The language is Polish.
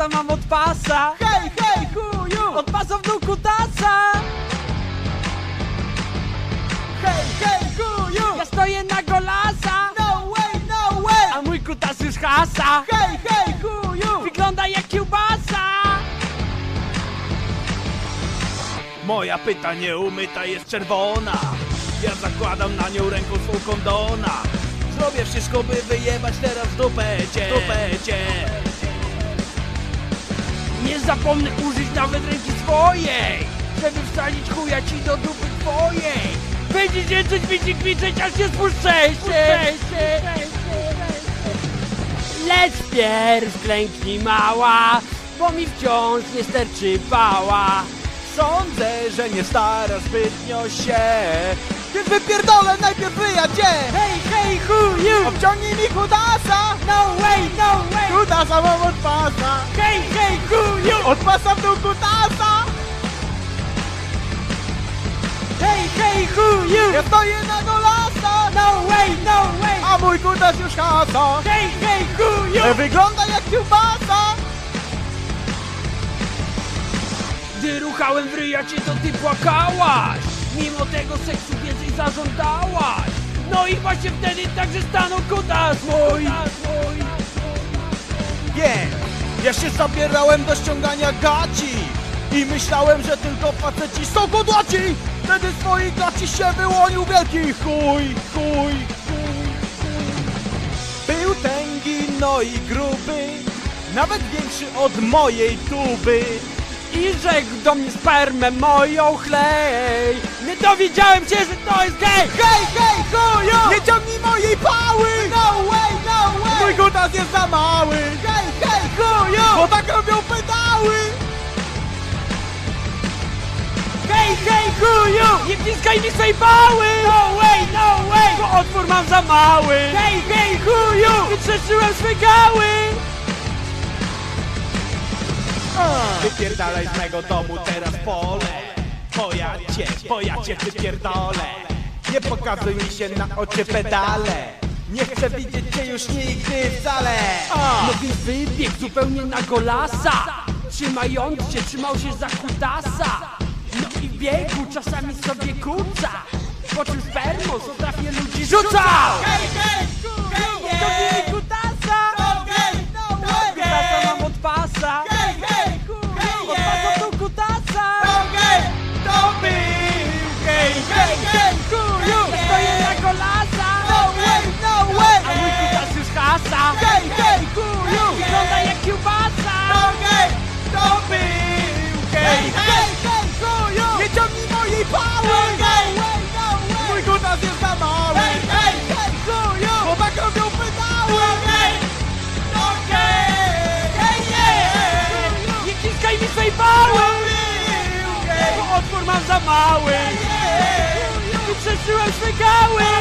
Kutasa mam od pasa. Hej, hej, chuju! Od pasa w dół kutasa Hej, hej, chuju! Ja stoję na golasa. No way, no way! A mój kutas już hasa. Hej, hej, chuju! Wygląda jak kiełbasa. Moja pyta nieumyta jest czerwona. Ja zakładam na nią ręką swą kondona. Zrobię wszystko by wyjebać teraz w dupecie Dupecie Nie zapomnę użyć nawet ręki swojej Żeby wsadzić chuja ci do dupy twojej Będziecie coś widzieć kwiczeć aż się spuszczecie Lecz pierw klęknij mała Bo mi wciąż nie sterczy pała Sądzę, że nie stara zbytnio się Więc wypierdolę najpierw wyjadzie! Hej, hej, chuju! Obciągnij mi kutasa! No way, no way! Mam od pasa! Hej, hej, chuju! Od pasa w dół kutasa! Hej, hej, chuju! Ja stoję na golasa! No way, no way! A mój kutas już hasa! Hej, hej, chuju! Wygląda jak kiełbasa! Gdy ruchałem w ryjacie, to ty płakałaś Mimo tego seksu więcej zażądałaś No i właśnie wtedy także stanął kutas mój Ja się zabierałem do ściągania gaci I myślałem, że tylko faceci są godłaci Wtedy z swoich gaci się wyłonił wielki chuj, chuj, chuj, chuj Był tęgi, no i gruby Nawet większy od mojej tuby I rzekł do mnie spermę moją chlej Nie dowiedziałem się, że to jest gej Hej, hej, chuju! Nie ciągnij mojej pały! No way, no way! Mój kutas jest za mały! Nie wciskaj mi swej pały! No way, no way! Bo otwór mam za mały! Hej, hej, chuju! Wytrzeszyłem swe gały! Wypierdalaj z mego domu teraz pole Bo ja cię, bo ja cię wypierdolę Nie pokazuj mi się na oczy pedale Nie chcę widzieć cię już nigdy wcale No więc wybiegł zupełnie na golasa Trzymając się, trzymał się za kutasa No i biegł, czasami sobie kuca. Po czym spermą potrafię ludzi rzucał za mały. Wytrzeszyłem swe gały